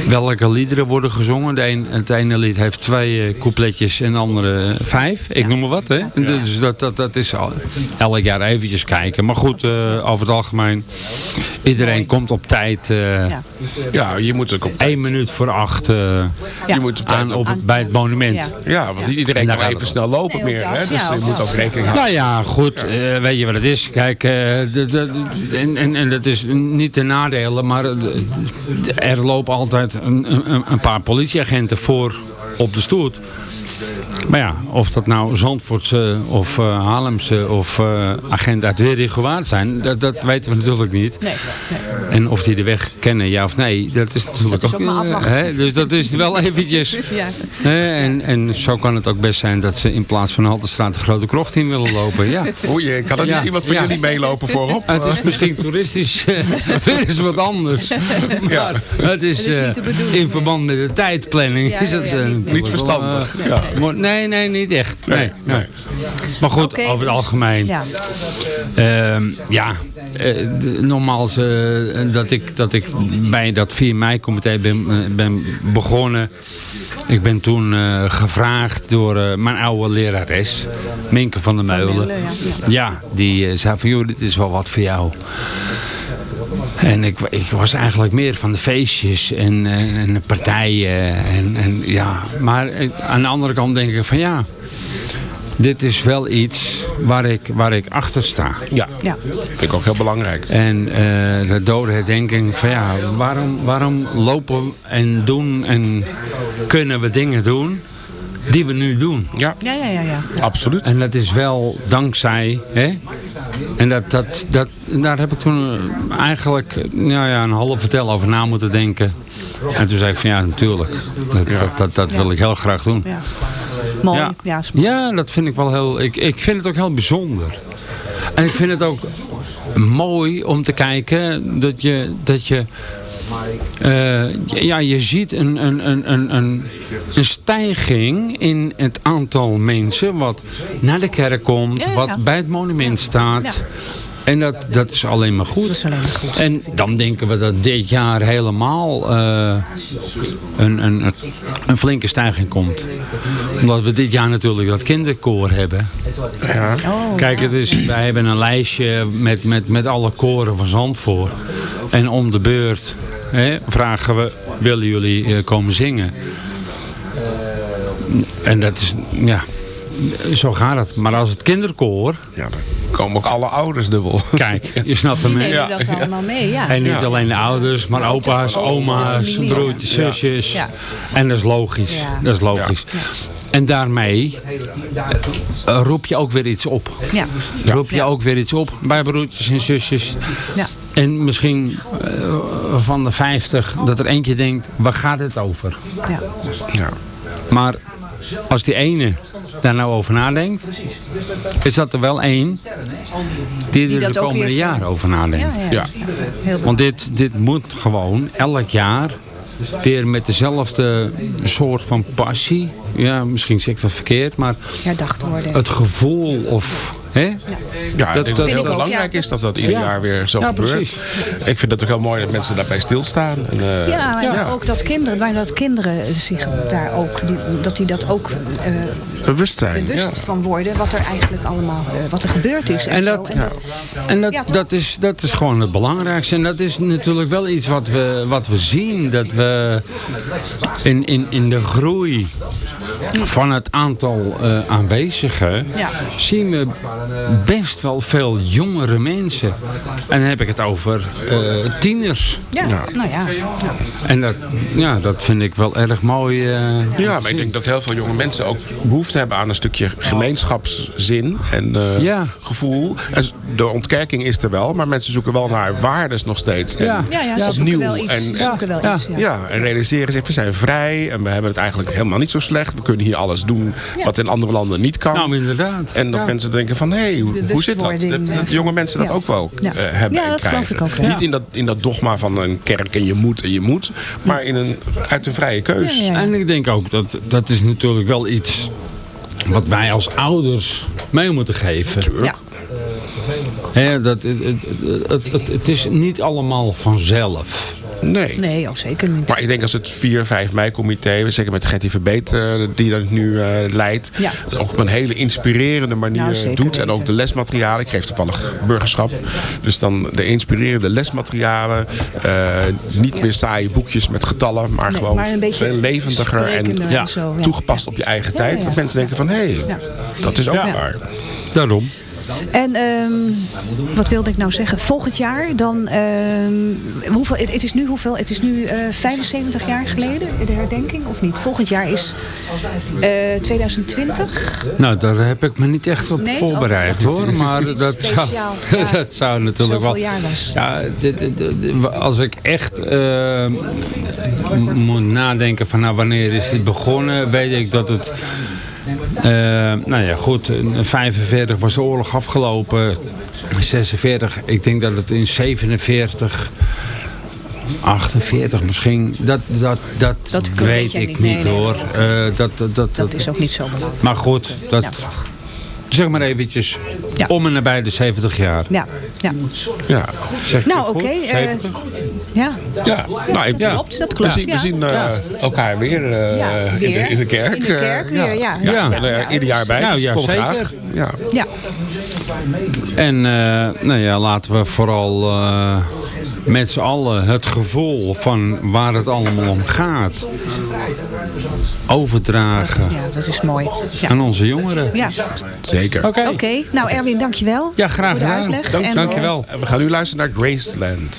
Welke liederen worden gezongen? De een, het ene lied heeft twee eh, coupletjes en de andere vijf. Ik noem maar wat. Hè? Dus dat, dat, dat is al, elk jaar eventjes kijken. Maar goed, eh, over het algemeen. Iedereen komt op tijd. eh Ja. Ja, je moet ook op één minuut voor acht eh, Je moet op tijd aan, op, bij het monument. Ja. Ja, want iedereen daar kan even snel lopen Nee, meer. Hè? Dus Ja, je moet ook rekening houden. Nou ja, goed. eh, weet je wat het is? Kijk, eh, de, de, de- en, en, en dat is niet de nadelen, maar de- de- er lopen altijd een, een, een paar politieagenten voor op de stoet. Maar ja, of dat nou Zandvoortse of eh Haarlemse of eh agent uit Weeriguwaard zijn, dat, dat weten we natuurlijk niet. Nee, En of die de weg kennen, ja of nee, dat is natuurlijk Dat is ook eh, hè, Dus dat is wel eventjes... Ja. hè, en, en zo kan het ook best zijn dat ze in plaats van Haltestraat de Grote Krocht in willen lopen. Ja. Oei, kan er Ja, niet iemand van ja. jullie meelopen voorop? Het is misschien toeristisch weer eens wat anders. Maar het is, Het is in verband met de tijdplanning Ja, is ja, het niet- wel, verstandig. Ja. Nee, nee, niet echt. Nee, Nee. Maar goed, over het algemeen. Ja. Ehm, ja, eh, nogmaals, eh, dat, ik, dat ik bij dat 4 mei comité ben, eh, ben begonnen. Ik ben toen eh, gevraagd door eh, mijn oude lerares, Minke van der Meulen. Ja. Ja, die eh, zei van, joh, dit is wel wat voor jou. En ik, ik was eigenlijk meer van de feestjes en, en, en de partijen. En, en, ja. Maar aan de andere kant denk ik van ja, dit is wel iets waar ik, waar ik achter sta. Ja, Ja. vind ik ook heel belangrijk. En eh de dode herdenking van ja, waarom, waarom lopen en doen en kunnen we dingen doen die we nu doen? Ja, Ja, ja, ja, ja. absoluut. En dat is wel dankzij, hè? En dat, dat, dat, daar heb ik toen eh, eigenlijk nou ja, een half vertel over na moeten denken. En toen zei ik van ja, natuurlijk. Dat, dat, dat, dat wil ik heel graag doen. Ja. Mooi. Ja. Ja, is mooi. Ja, dat vind ik wel heel. Ik, ik vind het ook heel bijzonder. En ik vind het ook mooi om te kijken dat je. Dat je eh, ja, je ziet een, een, een, een, een, een stijging in het aantal mensen wat naar de kerk komt, Ja, ja. wat bij het monument staat. En dat, dat is alleen maar goed. Dat is alleen maar goed. En dan denken we dat dit jaar helemaal eh, een, een, een flinke stijging komt. Omdat we dit jaar natuurlijk dat kinderkoor hebben. Ja. Oh, Kijk, het is, wij hebben een lijstje met, met, met alle koren van Zandvoort. En om de beurt hè, vragen we, willen jullie eh, komen zingen? En dat is, ja, zo gaat het. Maar als het kinderkoor, ja, komen ook alle ouders dubbel. kijk, je snapt hem, Die hè? nemen dat allemaal mee, ja. En niet Ja. alleen de ouders, maar opa's, oma's, broertjes, ja. zusjes. Ja. En dat is logisch. Ja. Dat is logisch. En daarmee eh, roep je ook weer iets op. Ja. Roep je ook weer iets op bij broertjes en zusjes. Ja. En misschien eh, van de 50 dat er eentje denkt, waar gaat het over? Ja. Ja. Maar als die ene daar nou over nadenkt, is dat er wel één die, Die er dat de ook komende weer- jaren over nadenkt. Ja, ja. Ja. Heel Want dit, dit moet gewoon elk jaar weer met dezelfde soort van passie. Ja, misschien zeg ik dat verkeerd, maar herdacht worden. het gevoel of... Hè? Ja, ik denk dat het heel belangrijk ja. is dat dat ieder Ja. jaar weer zo Ja, gebeurt. precies. Ik vind het ook heel mooi dat mensen daarbij stilstaan. En, eh, Ja, maar ja. ook dat kinderen, maar dat kinderen zich daar ook, die, dat die dat ook eh, bewust zijn. bewust ja. van worden wat er eigenlijk allemaal, eh, wat er gebeurd is. En, dat, En dat- en dat, dat, is, dat is gewoon het belangrijkste. En dat is natuurlijk wel iets wat we, wat we zien. Dat we in, in, in de groei van het aantal eh, aanwezigen... Ja. zien we best wel veel jongere mensen. En dan heb ik het over eh, tieners. ja, Ja. nou ja. ja. En dat, ja, dat vind ik wel erg mooi. eh, Ja, maar ik denk dat heel veel jonge mensen ook behoefte hebben aan een stukje gemeenschapszin en eh, Ja. gevoel. En de ontkerking is er wel, maar mensen zoeken wel naar waardes nog steeds. En Ja. Ja, ja, zoeken nieuw. wel iets. En, ze zoeken wel ja. iets ja. ja, en realiseren zich, we zijn vrij en we hebben het eigenlijk helemaal niet zo slecht. We kunnen hier alles doen wat in andere landen niet kan. Nou, inderdaad. En dat Ja. mensen denken van, hé, hey, hoe, zit dat? Dat, eh, jonge mensen dat ja. ook wel Ja. eh, hebben Ja, en dat krijgen. ik ook, ja. Niet in dat, in dat dogma van een kerk en je moet en je moet, maar in een, uit een vrije keus. En ik denk ook dat dat is natuurlijk wel iets wat wij als ouders mee moeten geven. Ja. Hè, dat, het, het, het, het, het is niet allemaal vanzelf. Nee. Nee, ook zeker niet. Maar ik denk als het 4, 5 mei comité, zeker met Gertie Verbeet eh, die dat nu eh, leidt, Ja. dat ook op een hele inspirerende manier Nou, doet. En ook de lesmaterialen. Ik geef toevallig burgerschap. Dus dan de inspirerende lesmaterialen. eh, niet meer saaie boekjes met getallen, maar Nee, gewoon maar een beetje veel levendiger en zo, toegepast op je eigen tijd. ja. Dat mensen denken van, hé, hey, Ja. dat is ook Ja. waar. Daarom. En ehm, wat wilde ik nou zeggen? Volgend jaar dan... ehm, hoeveel, het, het is nu hoeveel? Het is nu eh 75 jaar geleden, de herdenking, of niet? Volgend jaar is eh 2020. Nou, daar heb ik me niet echt op Nee? voorbereid Oh, hoor. Maar dat zou, ja. dat zou natuurlijk wel... Zoveel jaar was. Ja, dit- dit- dit- als ik echt eh, m- moet nadenken van nou, wanneer is dit begonnen, weet ik dat het... eh, nou ja, goed, in 45 was de oorlog afgelopen. 46, ik denk dat het in 47... 48 misschien, dat, dat, dat, Dat weet ik niet. Nee, nee, hoor. Eh, dat, dat, dat, Dat is ook niet zo belangrijk. maar goed, dat, Ja. Zeg maar eventjes, Ja. om en nabij de 70 jaar. Ja, ja. Ja. Zeg Nou, oké. goed? eh, 70? ja. Ja, nou, ik- Dat klopt, dat klopt, We zien, we ja. zien eh, Ja. weer, eh, Ja, in, de, in de kerk. In de kerk weer, ja. Ja, Ja. er Ja, ieder jaar bij. Nou, dus ja, kom zeker. graag. Ja. ja. En eh, nou ja, laten we vooral eh, met z'n allen het gevoel van waar het allemaal om gaat overdragen Ja, dat is mooi. Ja. aan onze jongeren. Ja. Zeker. Oké. Oké, nou Erwin, dankjewel. Ja, graag gedaan. uitleg. Dank, En, dankjewel. En we gaan nu luisteren naar Graceland.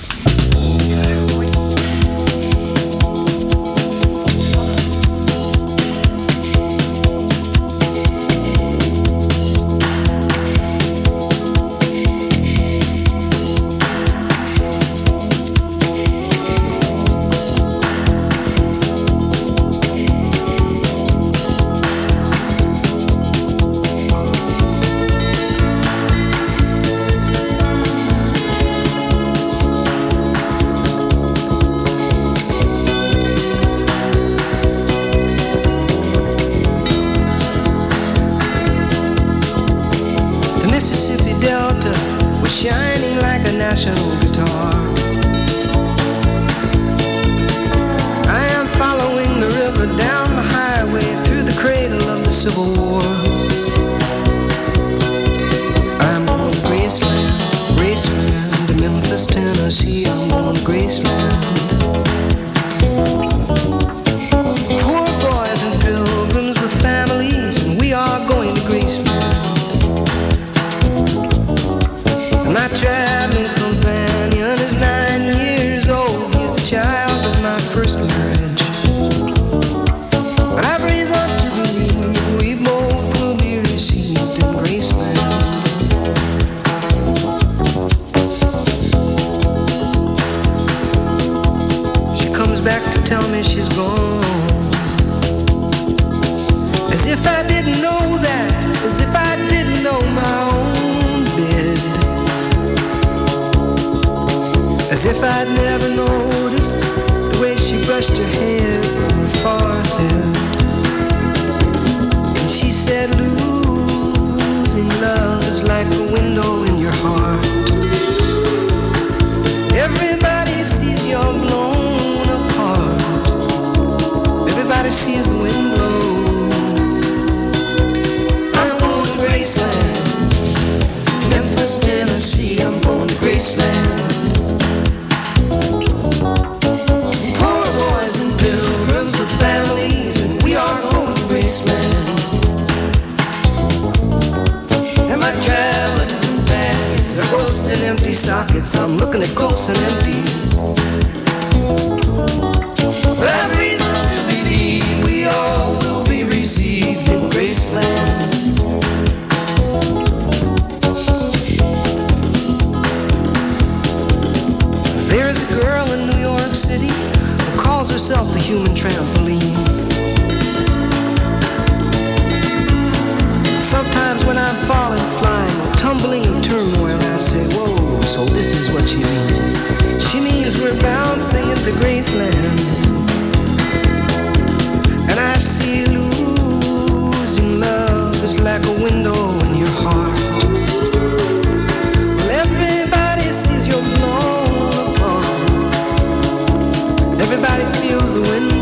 when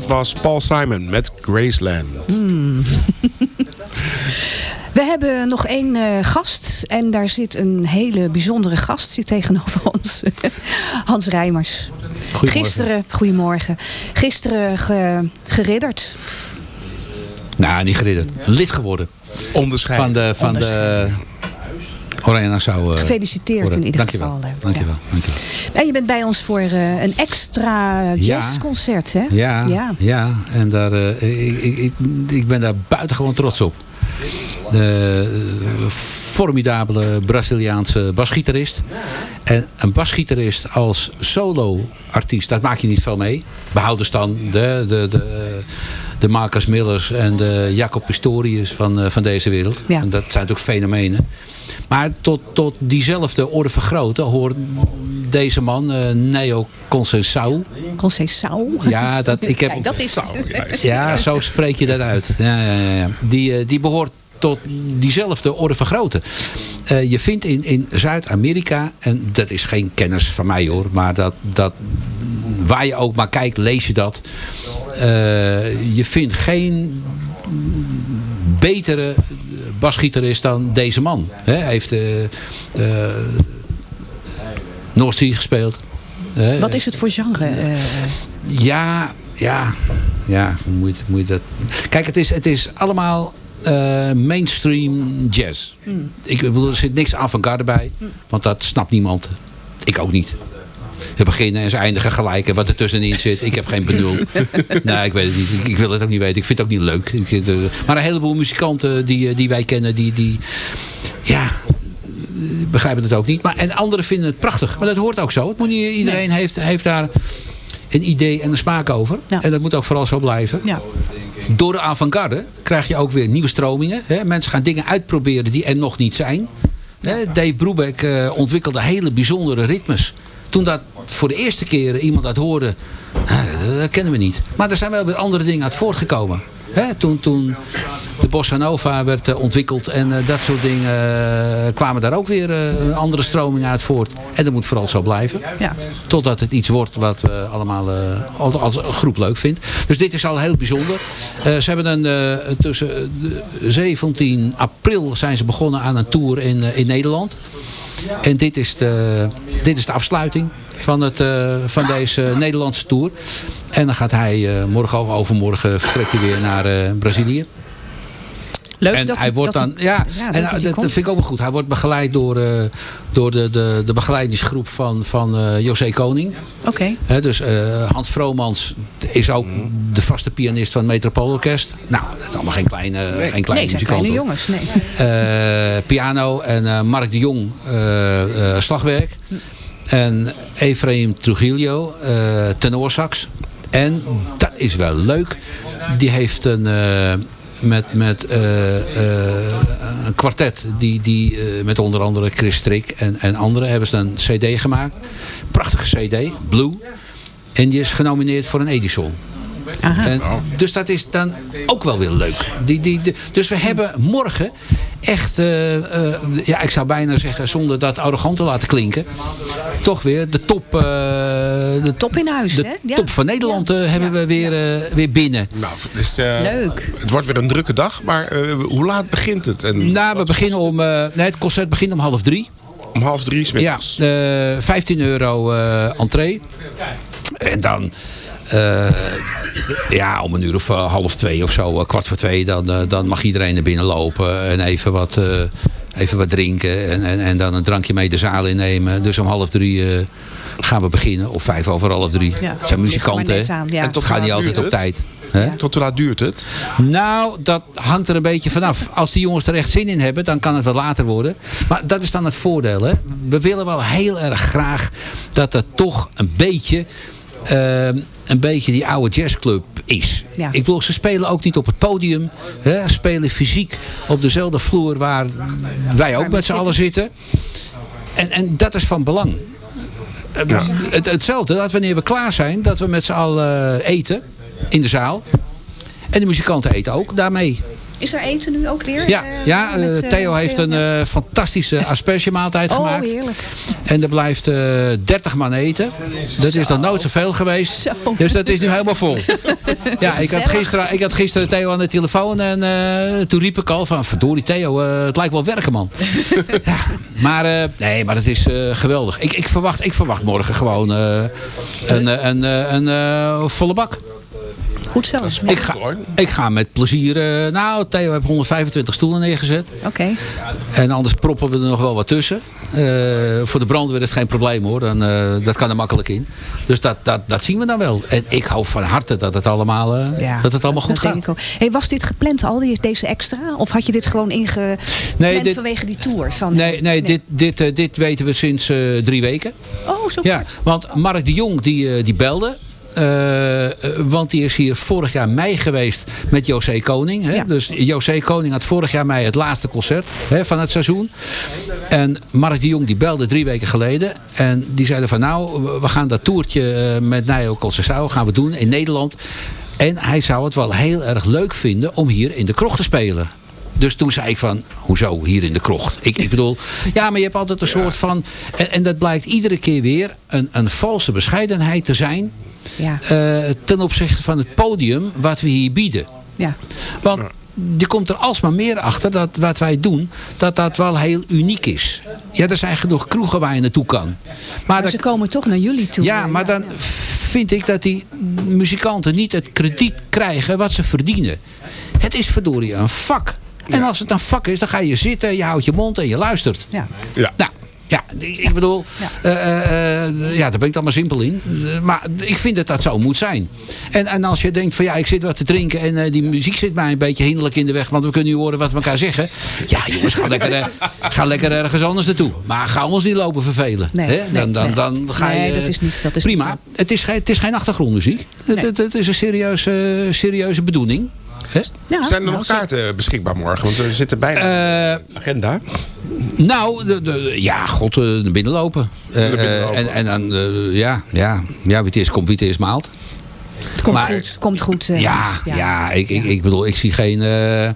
Dat was Paul Simon met Graceland. Hmm. We hebben nog één eh, gast. En daar zit een hele bijzondere gast zit tegenover ons. Hans Rijmers. Goedemorgen. Gisteren, goedemorgen. Gisteren ge- geridderd. Nou, niet geridderd. Lid geworden. Onderscheid. Van de, van de Oranje Nassau. eh, Gefeliciteerd orde. in ieder Dankjewel. geval, eh, Dankjewel. Dankjewel. En je bent bij ons voor eh, een extra jazzconcert, hè? Ja, ja. ja. en daar, eh, ik, ik, ik, ben daar buitengewoon trots op. De eh, formidabele Braziliaanse basgitarist. En een basgitarist als solo-artiest, daar maak je niet veel mee. Behoudens dan de, de, de, de Marcus Millers en de Jacob Pistorius van, van deze wereld. En dat zijn natuurlijk fenomenen. Maar tot, tot diezelfde orde vergroten hoort deze man, eh, Neo Conceição. Conceição? Ja, dat, ik heb... Kijk, dat is het. Ja, zo spreek je dat uit. Ja, ja, ja, ja. Die, eh, die behoort tot diezelfde orde van grootte. Eh, je vindt in, in Zuid-Amerika, en dat is geen kennis van mij hoor, maar dat, dat, waar je ook maar kijkt, lees je dat. Eh, je vindt geen betere basgitarist dan deze man. Hè, Hij heeft de North Sea gespeeld. Wat is het voor genre? eh? ja, ja, ja, moet je, moet je dat... Kijk, het is, het is allemaal eh, mainstream jazz. Hmm. Ik bedoel, er zit niks avant-garde bij, want dat snapt niemand. Ik ook niet. Ze beginnen en ze eindigen gelijk. En wat er tussenin zit, ik heb geen benul. nee, ik weet het niet. Ik, ik wil het ook niet weten. Ik vind het ook niet leuk. Ik, eh, maar een heleboel muzikanten die, eh, die wij kennen, die, die ja, begrijpen het ook niet. Maar, en anderen vinden het prachtig. Maar dat hoort ook zo. Het moet niet, iedereen heeft, heeft daar een idee en een smaak over. En dat moet ook vooral zo blijven. Door de avant-garde krijg je ook weer nieuwe stromingen. Hè? Mensen gaan dingen uitproberen die er nog niet zijn. Hè? Dave Brubeck eh, ontwikkelde hele bijzondere ritmes. Toen dat voor de eerste keer iemand dat hoorde, dat kennen we niet. Maar er zijn wel weer andere dingen uit voortgekomen. Toen, toen de Bossa Nova werd eh, ontwikkeld en eh, dat soort dingen eh, kwamen daar ook weer andere stromingen uit voort. En dat moet vooral zo blijven. Ja. Totdat het iets wordt wat we allemaal als, groep leuk vindt. Dus dit is al heel bijzonder. Ze hebben een, tussen eh, de 17 april zijn ze begonnen aan een tour in, in Nederland. En dit is de, dit is de afsluiting van, het, eh, van deze Nederlandse tour. En dan gaat hij eh, morgen of overmorgen vertrekt hij weer naar eh, Brazilië. Leuk en dat hij wordt dat dan, hij- ja, ja, en dat komt. vind ik ook wel goed. Hij wordt begeleid door, eh, door de, de, de begeleidingsgroep van, van eh, José Koning. Oké. Hè, dus eh, Hans Vromans is ook de vaste pianist van het Metropoolorkest. Nou, dat is allemaal geen kleine, geen kleine nee, zijn muzikant. kleine hoor. jongens. Nee. Eh, piano en eh, Mark de Jong eh, eh, slagwerk. En Efraim Trujillo eh tenorsax. En dat is wel leuk. Die heeft een, eh, met, met eh, eh, een kwartet. Die, die, eh, met onder andere Chris Strik en, en anderen hebben ze een cd gemaakt. Prachtige cd, Blue. En die is genomineerd voor een Edison. En, dus dat is dan ook wel weer leuk. Die, die, die- dus we hebben morgen echt, eh, eh, ja, ik zou bijna zeggen, zonder dat arrogant te laten klinken, toch weer de top, eh, de top in huis. de hè? Ja. top van Nederland hebben we weer, weer binnen. Nou, dus, eh, Leuk. Het wordt weer een drukke dag, maar eh, hoe laat begint het? En Nou, we beginnen om, eh, nee, het concert begint om half drie. om half drie 's Ja, middags. eh 15 euro eh entree. En dan ja, om een uur of eh, half twee of zo, eh, kwart voor twee, dan, eh, dan mag iedereen naar binnen lopen en even wat, eh, even wat drinken en, en, en dan een drankje mee de zaal innemen. Dus om half drie eh, gaan we beginnen, of vijf over half drie. Ja, het zijn er muzikanten, aan, ja. En tot gaat niet altijd op tijd. Hè? Tot hoe laat duurt het? Nou, dat hangt er een beetje vanaf. Als die jongens er echt zin in hebben, dan kan het wat later worden. Maar dat is dan het voordeel. Hè? We willen wel heel erg graag dat het toch een beetje, eh, een beetje die oude jazzclub is. Ja. Ik bedoel, ze spelen ook niet op het podium. Hè? Ze spelen fysiek op dezelfde vloer waar wij ook met z'n allen zitten. En, en dat is van belang. Het, hetzelfde, dat wanneer we klaar zijn, dat we met z'n allen eten in de zaal. En de muzikanten eten ook daarmee. Is er eten nu ook weer? Ja, eh, ja met, eh, eh, Theo heeft een fantastische aspergemaaltijd Oh, gemaakt. heerlijk. En er blijft eh 30 man eten. Dat is dan nooit zoveel geweest. Dus dat is nu helemaal vol. ja, ik had, gisteren, ik had gisteren Theo aan de telefoon en toen riep ik al van verdorie Theo, het lijkt wel werken man. ja, maar nee, maar het is geweldig. Ik, ik, verwacht, ik verwacht morgen gewoon een, een, een, volle bak. Goed zo. Ik ga, ik ga met plezier. eh, nou, Theo heeft 125 stoelen neergezet. Oké. En anders proppen we er nog wel wat tussen. Eh, voor de brandweer is het geen probleem hoor. Dan, eh, dat kan er makkelijk in. Dus dat, dat, dat zien we dan wel. En ik hoop van harte dat het allemaal, eh, dat het allemaal goed dat gaat. denk ik ook. Hey, was dit gepland al, deze extra? Of had je dit gewoon ingepland Nee, dit- vanwege die tour? Van, Nee, nee, Dit, dit, dit weten we sinds eh, drie weken. Oh, zo Ja, want Mark de Jong die, eh, die belde. Eh, eh, want die is hier vorig jaar mei geweest met José Koning. Hè? Dus José Koning had vorig jaar mei het laatste concert hè, van het seizoen. En Mark de Jong die belde drie weken geleden. En die zeiden van nou, we- gaan dat toertje eh, met Nio Concessao gaan we doen in Nederland. En hij zou het wel heel erg leuk vinden om hier in de krocht te spelen. Dus toen zei ik van, hoezo hier in de krocht? Ik, ik bedoel, ja, maar je hebt altijd een soort van... En, en dat blijkt iedere keer weer een, een valse bescheidenheid te zijn... Ja. eh, ten opzichte van het podium wat we hier bieden. Ja. Want je komt er alsmaar meer achter dat wat wij doen, dat dat wel heel uniek is. Ja, er zijn genoeg kroegen waar je naartoe kan. Maar, Maar dat- ze komen toch naar jullie toe. ja, maar dan vind ik dat die muzikanten niet het krediet krijgen wat ze verdienen. Het is verdorie een vak. En als het een vak is, dan ga je zitten, je houdt je mond en je luistert. Ja. Ja. Nou, ja, ik bedoel, eh, eh, eh, ja, daar ben ik dan maar simpel in. Maar ik vind dat dat zo moet zijn. En, en als je denkt van ja, ik zit wat te drinken en die muziek zit mij een beetje hinderlijk in de weg, want we kunnen nu horen wat we elkaar zeggen. Ja, jongens, ga lekker, ga lekker ergens anders naartoe. Maar ga ons niet lopen vervelen. Nee, hè? Dan, dan, ga je... Nee, dat is niet- dat is prima. Het, is geen, het is geen achtergrondmuziek. Het, het, het is een serieuze, serieuze bedoeling. Zijn er nog kaarten beschikbaar morgen? Want we zitten bijna in de agenda. Nou, de, de, ja, god, eh, naar binnen lopen. Eh, en, en dan, ja, ja, ja, wie het is, komt wie het is, maalt. Het komt Maar- goed. Komt goed. eh, Ja, Hans. ja. ik, ik, ik bedoel, ik zie geen, eh,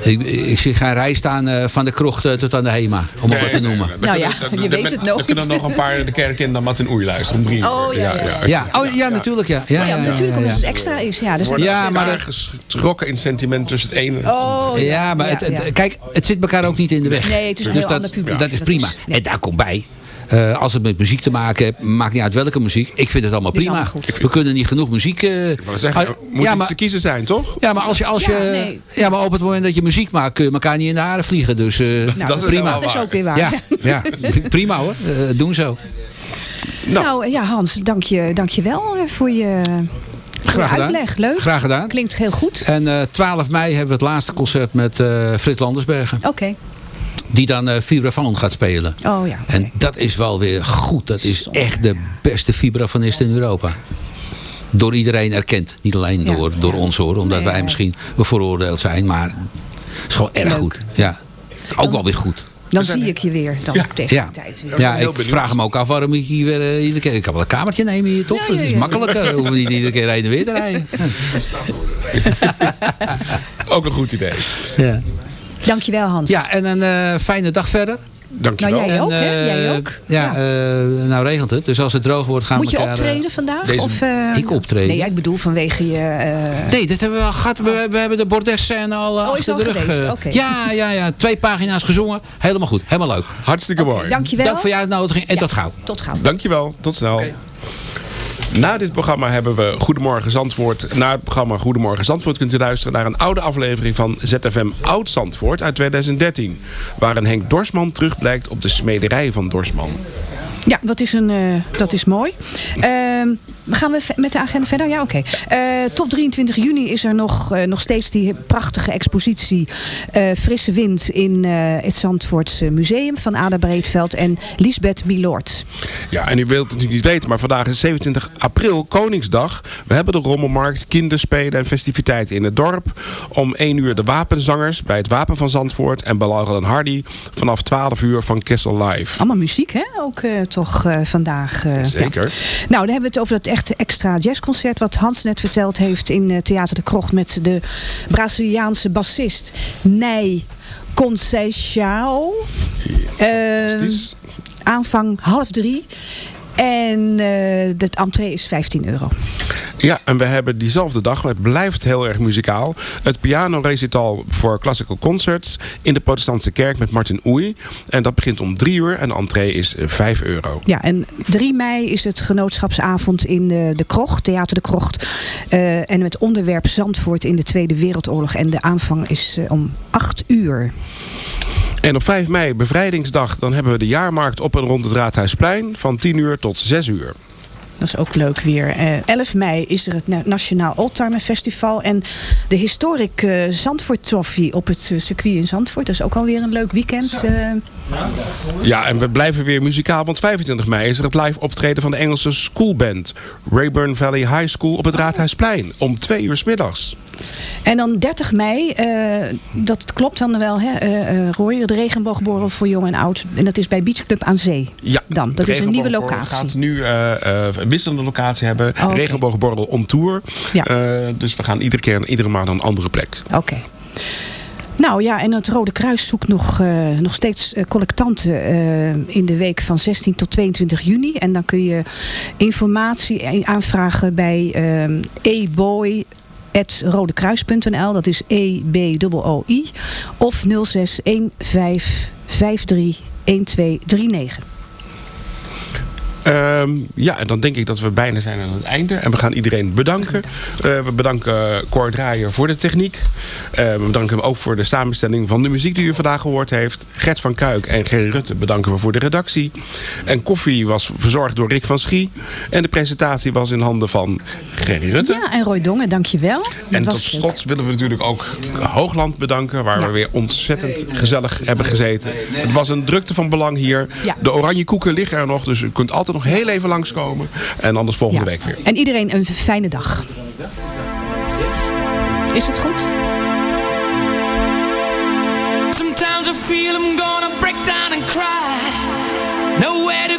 ik, ik zie geen rij staan eh, van de krocht eh, tot aan de HEMA, om het wat te noemen. Nou ja, je weet het Er nooit. kunnen nog een paar de kerk in dan Martin Oei luisteren om drie uur. Oh, ja, ja, Ja, oh, ja, natuurlijk, ja. Ja, Oh ja, ja, ja, natuurlijk omdat ja. het extra is. Ja, dus Ja, maar maar getrokken in sentiment tussen het ene en het Oh, andere. Ja, maar ja, het, het- ja. kijk, het zit elkaar ook niet in de weg. Nee, het is een Dus heel dat, ander publiek. Dat is prima. ja. En daar komt bij. Eh, als het met muziek te maken heeft, maakt niet uit welke muziek. Ik vind het allemaal prima. allemaal goed. We kunnen niet genoeg muziek... eh, Maar zeggen, ah, er moet ja, maar, te kiezen zijn, toch? ja, maar als je, als Ja, je, nee. ja, maar op het moment dat je muziek maakt, kun je elkaar niet in de haren vliegen. Dus eh, Nou, dat is prima. Dat is ook weer waar. Ja, ja, prima hoor. Eh, doen zo. Nou, ja, Hans, dank je, dank je wel voor je, Graag gedaan. uitleg. Leuk. Graag gedaan. Klinkt heel goed. En eh 12 mei hebben we het laatste concert met eh Frits Landersbergen. Oké. Die dan eh vibrafoon gaat spelen. Oh ja. En dat is wel weer goed. Dat is echt de beste vibrafonist in Europa. Door iedereen erkend. Niet alleen Ja, door, door ja. ons hoor. Omdat Nee, wij misschien bevooroordeeld zijn. Maar het is gewoon erg Leuk. goed. Ja. Ook wel weer goed. Dan zie ik je weer dan Ja. tegen Ja, die tijd weer. ja ik benieuwd. vraag hem ook af waarom ik hier weer eh, iedere keer... Ik kan wel een kamertje nemen hier toch? Ja, ja, Het is makkelijker. Hoeven niet iedere keer heen en weer te rijden. Ook een goed idee. Ja, Dankjewel Hans. ja en een eh, fijne dag verder. Dankjewel. Nou, jij ook, En, hè? eh, Jij ook? Ja, Ja. eh, nou regent het. Dus als het droog wordt gaan Moet we je elkaar... eh, optreden vandaag? deze- of, eh, Ik optreden? Nee, ja, ik bedoel vanwege je... eh, Nee, dat hebben we al gehad. We, we hebben de bordes-scène al Oh, is achter al de rug. geweest? Oké. Ja, ja, ja. Twee pagina's gezongen. Helemaal goed. Helemaal leuk. Hartstikke mooi. Dankjewel. Dank voor je uitnodiging en Ja. tot gauw. Tot gauw. Dankjewel. Tot snel. Na dit programma hebben we Goedemorgen Zandvoort. Na het programma Goedemorgen Zandvoort kunt u luisteren naar een oude aflevering van ZFM Oud Zandvoort uit 2013. Waarin Henk Dorsman terugblijkt op de smederij van Dorsman. Ja, dat is, een, eh, dat is mooi. Ehm, gaan we met de agenda verder? Ja, oké. Eh, tot 23 juni is er nog, eh, nog steeds die prachtige expositie eh, Frisse Wind in het Zandvoortse Museum van Ada Breedveld en Lisbeth Milord. Ja, en u wilt het natuurlijk niet weten, maar vandaag is 27 april, Koningsdag. We hebben de rommelmarkt, kinderspelen en festiviteiten in het dorp. Om 1 uur de wapenzangers bij het Wapen van Zandvoort en Belarel en Hardy vanaf 12 uur van Kessel Live. Allemaal muziek, hè? Ook toch vandaag. Zeker. ja. Nou, dan hebben we het over dat echte extra jazzconcert... wat Hans net verteld heeft in eh, Theater de Krocht... met de Braziliaanse bassist Ney Conceição. Eh, aanvang half drie. En eh, de entree is 15 euro. Ja, en we hebben diezelfde dag, het blijft heel erg muzikaal, het pianorecital voor classical concerts in de protestantse kerk met Martin Oei. En dat begint om 3 uur en de entree is eh, 5 euro. Ja, en 3 mei is het genootschapsavond in de, de Krocht, Theater de Krocht. Eh, en met onderwerp Zandvoort in de Tweede Wereldoorlog. En de aanvang is eh, om 8 uur. En op 5 mei, bevrijdingsdag, dan hebben we de jaarmarkt op en rond het Raadhuisplein van 10 uur tot 6 uur. Dat is ook leuk weer. Eh 11 mei is er het Na- Nationaal Oldtimer Festival. En de Historic eh, Zandvoort Trophy op het eh, circuit in Zandvoort. Dat is ook alweer een leuk weekend. eh. Ja, en we blijven weer muzikaal, want 25 mei is er het live optreden van de Engelse schoolband Rayburn Valley High School op het Raadhuisplein om 2 uur 's middags. En dan 30 mei, eh, dat klopt dan wel, hè, eh, eh, Roy, de regenboogborrel voor jong en oud. En dat is bij Beach Club aan Zee. Ja, Dan, dat is een nieuwe locatie. gaat nu eh, eh, een wisselende locatie hebben. Oh. Regenboogborrel on tour. Ja. Dus we gaan iedere keer, iedere maand naar een andere plek. Oké. Nou ja, en het Rode Kruis zoekt nog, nog steeds collectanten in de week van 16 tot 22 juni. En dan kun je informatie aanvragen bij ehm e-boy rodekruis.nl, dat is E-B-O-O-I, of 06 15 53 1239. Ehm, ja, en dan denk ik dat we bijna zijn aan het einde. En we gaan iedereen bedanken. Eh, we bedanken eh, Cor Draaier voor de techniek. Ehm, we bedanken hem ook voor de samenstelling van de muziek die u vandaag gehoord heeft. Gert van Kuik en Gerry Rutte bedanken we voor de redactie. En koffie was verzorgd door Rick van Schie. En de presentatie was in handen van Gerry Rutte. Ja, en Roy Dongen, dankjewel. En tot slot willen we natuurlijk ook Hoogland bedanken... waar we weer ontzettend gezellig hebben gezeten. Het was een drukte van belang hier. De oranje koeken liggen er nog, dus u kunt altijd nog heel even langskomen. En anders volgende Ja. week weer. En iedereen een fijne dag. Is het goed? Sometimes I feel I'm gonna break down and cry. Nowhere to